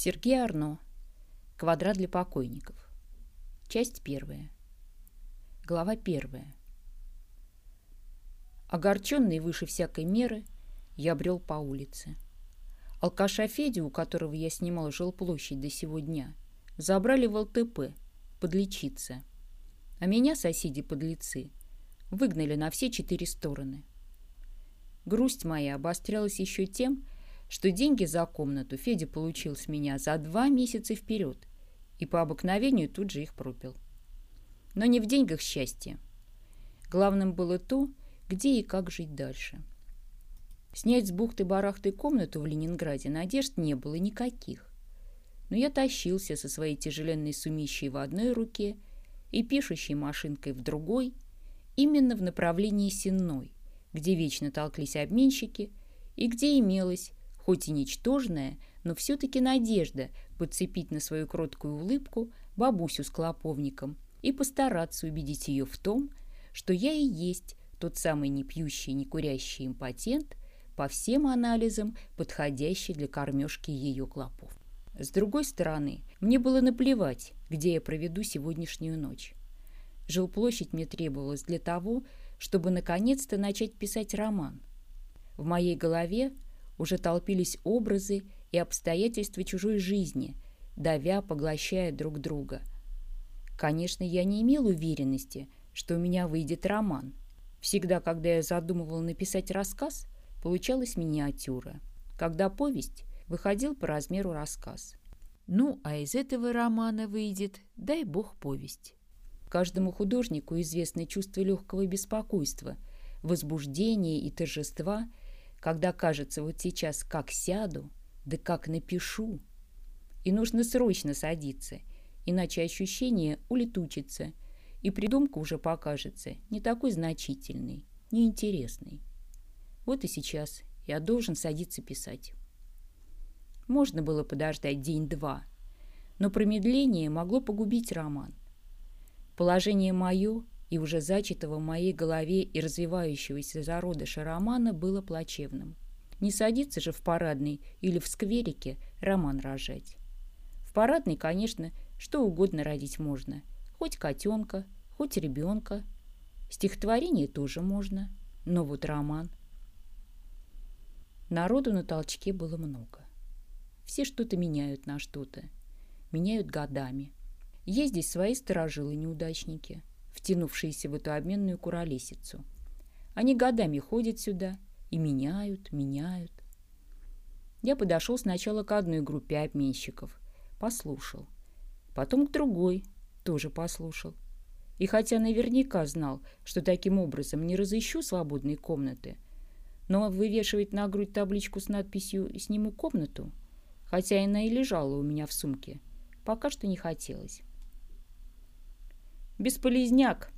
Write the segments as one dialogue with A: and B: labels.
A: Сергей Арно. Квадрат для покойников. Часть первая. Глава первая. Огорченный выше всякой меры, я брел по улице. Алкаша Федю, у которого я снимал жилплощадь до сего дня, забрали в ЛТП подлечиться. А меня соседи-подлецы выгнали на все четыре стороны. Грусть моя обострялась еще тем, что деньги за комнату Федя получил с меня за два месяца вперед и по обыкновению тут же их пропил. Но не в деньгах счастье. Главным было то, где и как жить дальше. Снять с бухты-барахты комнату в Ленинграде надежд не было никаких. Но я тащился со своей тяжеленной сумищей в одной руке и пишущей машинкой в другой, именно в направлении Сенной, где вечно толклись обменщики и где имелось хоть и ничтожная, но все-таки надежда подцепить на свою кроткую улыбку бабусю с клоповником и постараться убедить ее в том, что я и есть тот самый не пьющий, не курящий импотент, по всем анализам подходящий для кормежки ее клопов. С другой стороны, мне было наплевать, где я проведу сегодняшнюю ночь. Жилплощадь мне требовалась для того, чтобы наконец-то начать писать роман. В моей голове уже толпились образы и обстоятельства чужой жизни, давя, поглощая друг друга. Конечно, я не имел уверенности, что у меня выйдет роман. Всегда, когда я задумывал написать рассказ, получалась миниатюра. Когда повесть, выходил по размеру рассказ. Ну, а из этого романа выйдет, дай бог, повесть. Каждому художнику известно чувство легкого беспокойства, возбуждения и торжества – когда кажется, вот сейчас как сяду, да как напишу. И нужно срочно садиться, иначе ощущение улетучится, и придумка уже покажется не такой значительной, неинтересной. Вот и сейчас я должен садиться писать. Можно было подождать день-два, но промедление могло погубить роман. Положение мое и уже зачатого в моей голове и развивающегося зародыша романа было плачевным. Не садиться же в парадный или в скверике роман рожать. В парадный, конечно, что угодно родить можно. Хоть котенка, хоть ребенка. Стихотворение тоже можно, но вот роман. Народу на толчке было много. Все что-то меняют на что-то. Меняют годами. Есть здесь свои сторожилы-неудачники – втянувшиеся в эту обменную куролесицу. Они годами ходят сюда и меняют, меняют. Я подошел сначала к одной группе обменщиков, послушал. Потом к другой, тоже послушал. И хотя наверняка знал, что таким образом не разыщу свободной комнаты, но вывешивать на грудь табличку с надписью «Сниму комнату», хотя она и лежала у меня в сумке, пока что не хотелось. Бесполезняк!»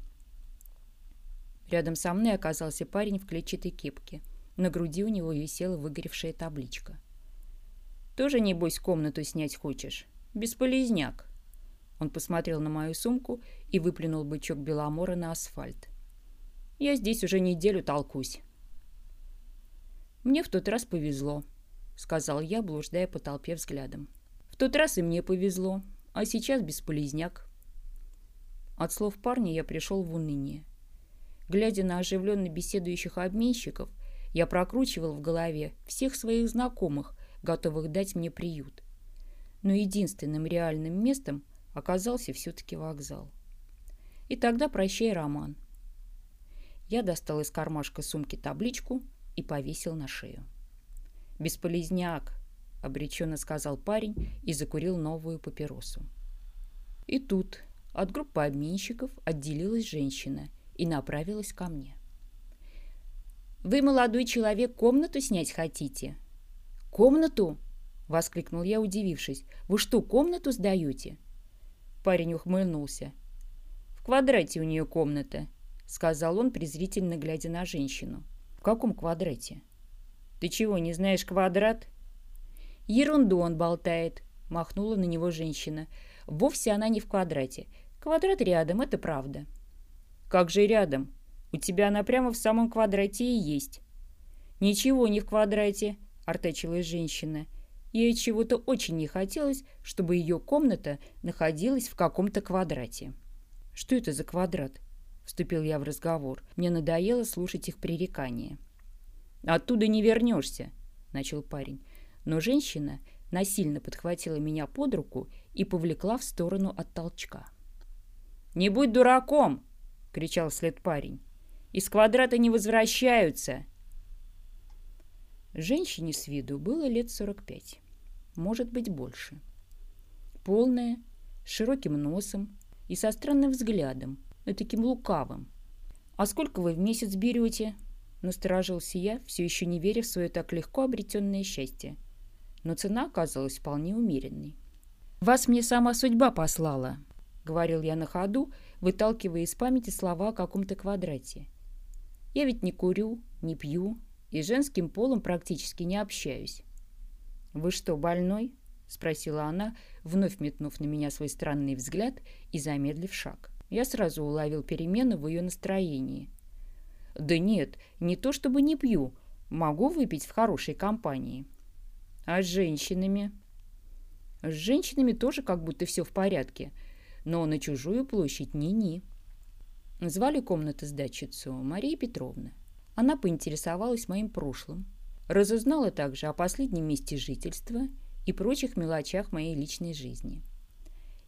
A: Рядом со мной оказался парень в клетчатой кепке. На груди у него висела выгоревшая табличка. «Тоже, небось, комнату снять хочешь? Бесполезняк!» Он посмотрел на мою сумку и выплюнул бычок Беломора на асфальт. «Я здесь уже неделю толкусь». «Мне в тот раз повезло», — сказал я, блуждая по толпе взглядом. «В тот раз и мне повезло, а сейчас бесполезняк». От слов парня я пришел в уныние. Глядя на оживленно беседующих обменщиков, я прокручивал в голове всех своих знакомых, готовых дать мне приют. Но единственным реальным местом оказался все-таки вокзал. И тогда прощай, Роман. Я достал из кармашка сумки табличку и повесил на шею. «Бесполезняк», — обреченно сказал парень и закурил новую папиросу. И тут от группы обменщиков отделилась женщина и направилась ко мне. «Вы, молодой человек, комнату снять хотите?» «Комнату?» — воскликнул я, удивившись. «Вы что, комнату сдаете?» Парень ухмыльнулся. «В квадрате у нее комната», — сказал он, презрительно глядя на женщину. «В каком квадрате?» «Ты чего, не знаешь квадрат?» «Ерунду он болтает», — махнула на него женщина. Вовсе она не в квадрате. Квадрат рядом, это правда. Как же рядом? У тебя она прямо в самом квадрате и есть. Ничего не в квадрате, артачилась женщина. Ей чего-то очень не хотелось, чтобы ее комната находилась в каком-то квадрате. «Что это за квадрат?» – вступил я в разговор. Мне надоело слушать их пререкания. «Оттуда не вернешься», – начал парень. Но женщина насильно подхватила меня под руку и повлекла в сторону от толчка. «Не будь дураком!» — кричал вслед парень. «Из квадрата не возвращаются!» Женщине с виду было лет сорок пять, может быть, больше. Полная, с широким носом и со странным взглядом, и таким лукавым. «А сколько вы в месяц берете?» — насторожился я, все еще не веря в свое так легко обретенное счастье. Но цена оказалась вполне умеренной. «Вас мне сама судьба послала», — говорил я на ходу, выталкивая из памяти слова о каком-то квадрате. «Я ведь не курю, не пью и женским полом практически не общаюсь». «Вы что, больной?» — спросила она, вновь метнув на меня свой странный взгляд и замедлив шаг. Я сразу уловил перемену в ее настроении. «Да нет, не то чтобы не пью. Могу выпить в хорошей компании». «А с женщинами?» «С женщинами тоже как будто все в порядке», но на чужую площадь ни-ни. Звали комнаты сдатчицу Мария Петровна. Она поинтересовалась моим прошлым, разузнала также о последнем месте жительства и прочих мелочах моей личной жизни.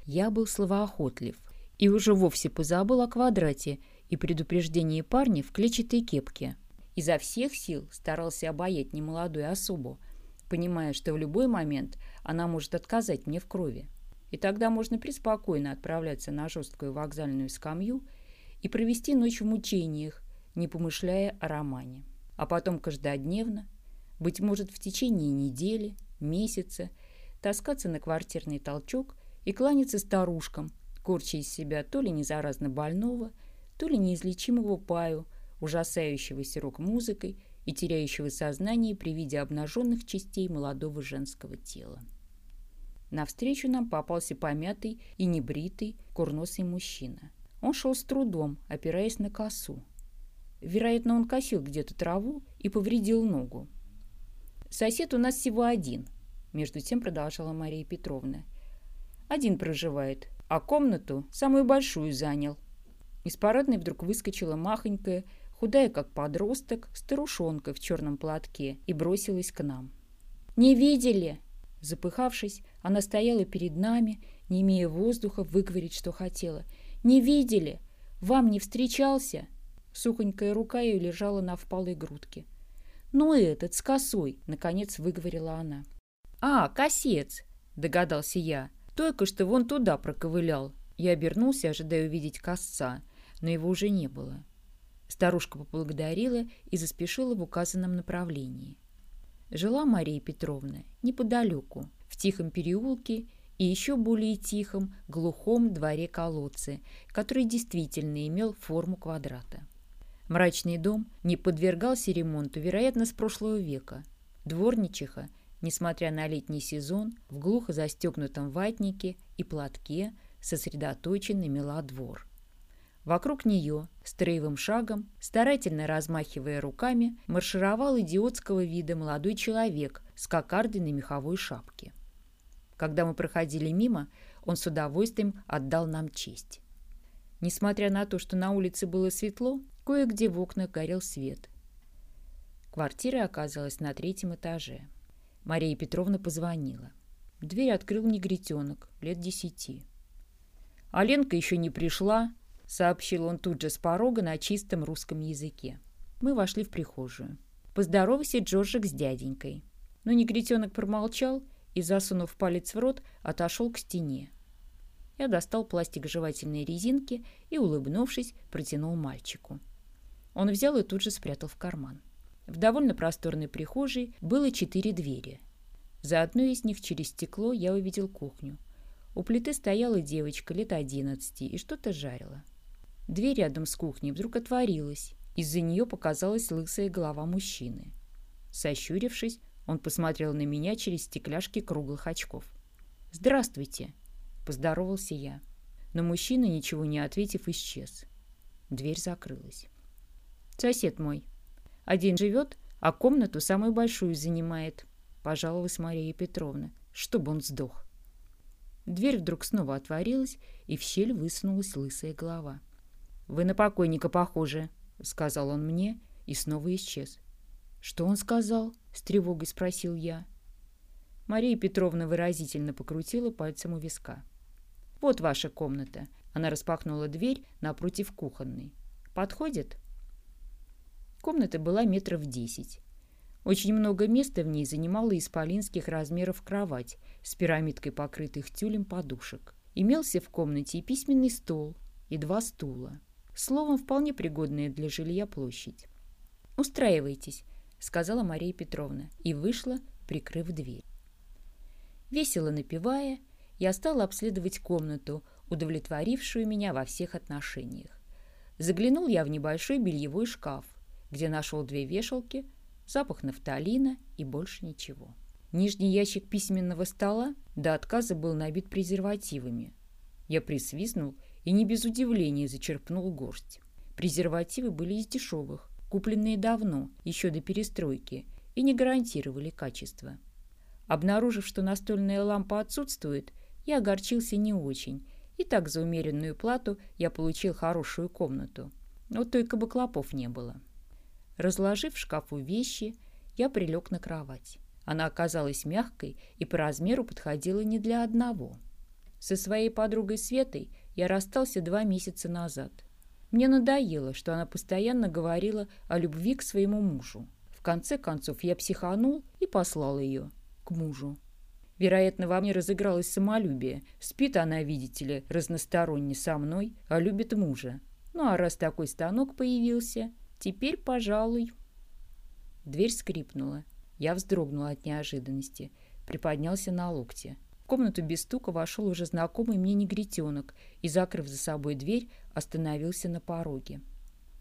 A: Я был словоохотлив и уже вовсе позабыл о квадрате и предупреждении парня в клетчатой кепке. Изо всех сил старался обаять немолодую особу, понимая, что в любой момент она может отказать мне в крови. И тогда можно преспокойно отправляться на жесткую вокзальную скамью и провести ночь в мучениях, не помышляя о романе. А потом каждодневно, быть может, в течение недели, месяца, таскаться на квартирный толчок и кланяться старушкам, корча из себя то ли незаразно больного, то ли неизлечимого паю, ужасающегося рок-музыкой и теряющего сознание при виде обнаженных частей молодого женского тела. Навстречу нам попался помятый и небритый, курносый мужчина. Он шел с трудом, опираясь на косу. Вероятно, он косил где-то траву и повредил ногу. «Сосед у нас всего один», — между тем продолжала Мария Петровна. «Один проживает, а комнату, самую большую, занял». Из парадной вдруг выскочила махонькая, худая как подросток, старушонка в черном платке и бросилась к нам. «Не видели?» Запыхавшись, она стояла перед нами, не имея воздуха выговорить, что хотела. «Не видели? Вам не встречался?» Сухонькая рука ее лежала на впалой грудке. «Ну этот, с косой!» — наконец выговорила она. «А, косец!» — догадался я. «Только что вон туда проковылял». Я обернулся, ожидая увидеть косца, но его уже не было. Старушка поблагодарила и заспешила в указанном направлении. Жила Мария Петровна неподалеку, в тихом переулке и еще более тихом, глухом дворе колодцы, который действительно имел форму квадрата. Мрачный дом не подвергался ремонту, вероятно, с прошлого века. Дворничиха, несмотря на летний сезон, в глухо застегнутом ватнике и платке сосредоточенно мела двор. Вокруг нее, строевым шагом, старательно размахивая руками, маршировал идиотского вида молодой человек с кокардой на меховой шапке. Когда мы проходили мимо, он с удовольствием отдал нам честь. Несмотря на то, что на улице было светло, кое-где в окнах горел свет. Квартира оказалась на третьем этаже. Мария Петровна позвонила. Дверь открыл негритенок, лет десяти. «А еще не пришла», — сообщил он тут же с порога на чистом русском языке. Мы вошли в прихожую. «Поздоровайся, Джорджик, с дяденькой». Но негритенок промолчал и, засунув палец в рот, отошел к стене. Я достал пластик жевательной резинки и, улыбнувшись, протянул мальчику. Он взял и тут же спрятал в карман. В довольно просторной прихожей было четыре двери. За одной из них через стекло я увидел кухню. У плиты стояла девочка лет одиннадцати и что-то жарила. Дверь рядом с кухней вдруг отворилась. Из-за нее показалась лысая голова мужчины. Сощурившись, он посмотрел на меня через стекляшки круглых очков. «Здравствуйте!» – поздоровался я. Но мужчина, ничего не ответив, исчез. Дверь закрылась. «Сосед мой. Один живет, а комнату самую большую занимает». — пожаловалась Мария Петровна, — чтобы он сдох. Дверь вдруг снова отворилась, и в щель высунулась лысая голова. «Вы на покойника похожи», — сказал он мне, и снова исчез. «Что он сказал?» — с тревогой спросил я. Мария Петровна выразительно покрутила пальцем у виска. «Вот ваша комната». Она распахнула дверь напротив кухонной. «Подходит?» Комната была метров десять. Очень много места в ней занимала исполинских размеров кровать с пирамидкой покрытых тюлем подушек. Имелся в комнате и письменный стол, и два стула. Словом, вполне пригодная для жилья площадь. «Устраивайтесь», — сказала Мария Петровна, и вышла, прикрыв дверь. Весело напевая, я стала обследовать комнату, удовлетворившую меня во всех отношениях. Заглянул я в небольшой бельевой шкаф, где нашел две вешалки, запах нафталина и больше ничего. Нижний ящик письменного стола до отказа был набит презервативами. Я присвистнул и не без удивления зачерпнул горсть. Презервативы были из дешевых, купленные давно, еще до перестройки, и не гарантировали качество. Обнаружив, что настольная лампа отсутствует, я огорчился не очень, и так за умеренную плату я получил хорошую комнату. Но только бы клопов не было. Разложив в шкафу вещи, я прилег на кровать. Она оказалась мягкой и по размеру подходила не для одного. Со своей подругой Светой я расстался два месяца назад. Мне надоело, что она постоянно говорила о любви к своему мужу. В конце концов я психанул и послал ее к мужу. Вероятно, во мне разыгралось самолюбие. Спит она, видите ли, разносторонне со мной, а любит мужа. Ну а раз такой станок появился, теперь, пожалуй... Дверь скрипнула. Я вздрогнула от неожиданности. Приподнялся на локте. Комнату без стука вошел уже знакомый мне негритенок и, закрыв за собой дверь, остановился на пороге.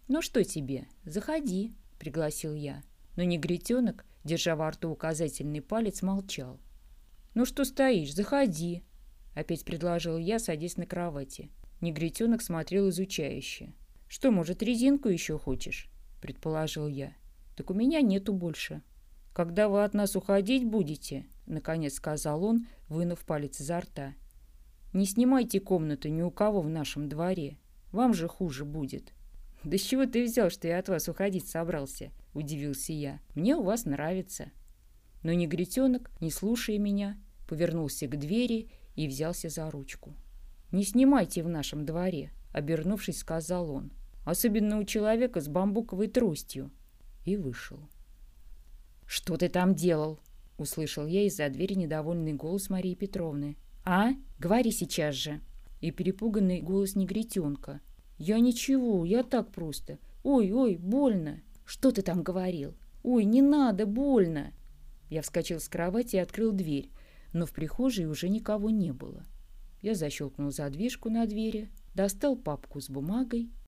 A: «Ну что тебе? Заходи», — пригласил я. Но негритенок держа во рту указательный палец, молчал. «Ну что стоишь? Заходи!» — опять предложил я, садясь на кровати. Негритенок смотрел изучающе. «Что, может, резинку еще хочешь?» — предположил я. «Так у меня нету больше». «Когда вы от нас уходить будете?» — наконец сказал он, вынув палец изо рта. «Не снимайте комнату ни у кого в нашем дворе. Вам же хуже будет». «Да с чего ты взял, что я от вас уходить собрался?» — удивился я. «Мне у вас нравится». Но негритенок, не слушая меня, повернулся к двери и взялся за ручку. «Не снимайте в нашем дворе», — обернувшись, сказал он. «Особенно у человека с бамбуковой тростью». И вышел. «Что ты там делал?» — услышал я из-за двери недовольный голос Марии Петровны. «А? Говори сейчас же!» И перепуганный голос негритенка. «Я ничего, я так просто. Ой, ой, больно!» «Что ты там говорил?» «Ой, не надо, больно!» Я вскочил с кровати и открыл дверь, но в прихожей уже никого не было. Я защелкнул задвижку на двери, достал папку с бумагой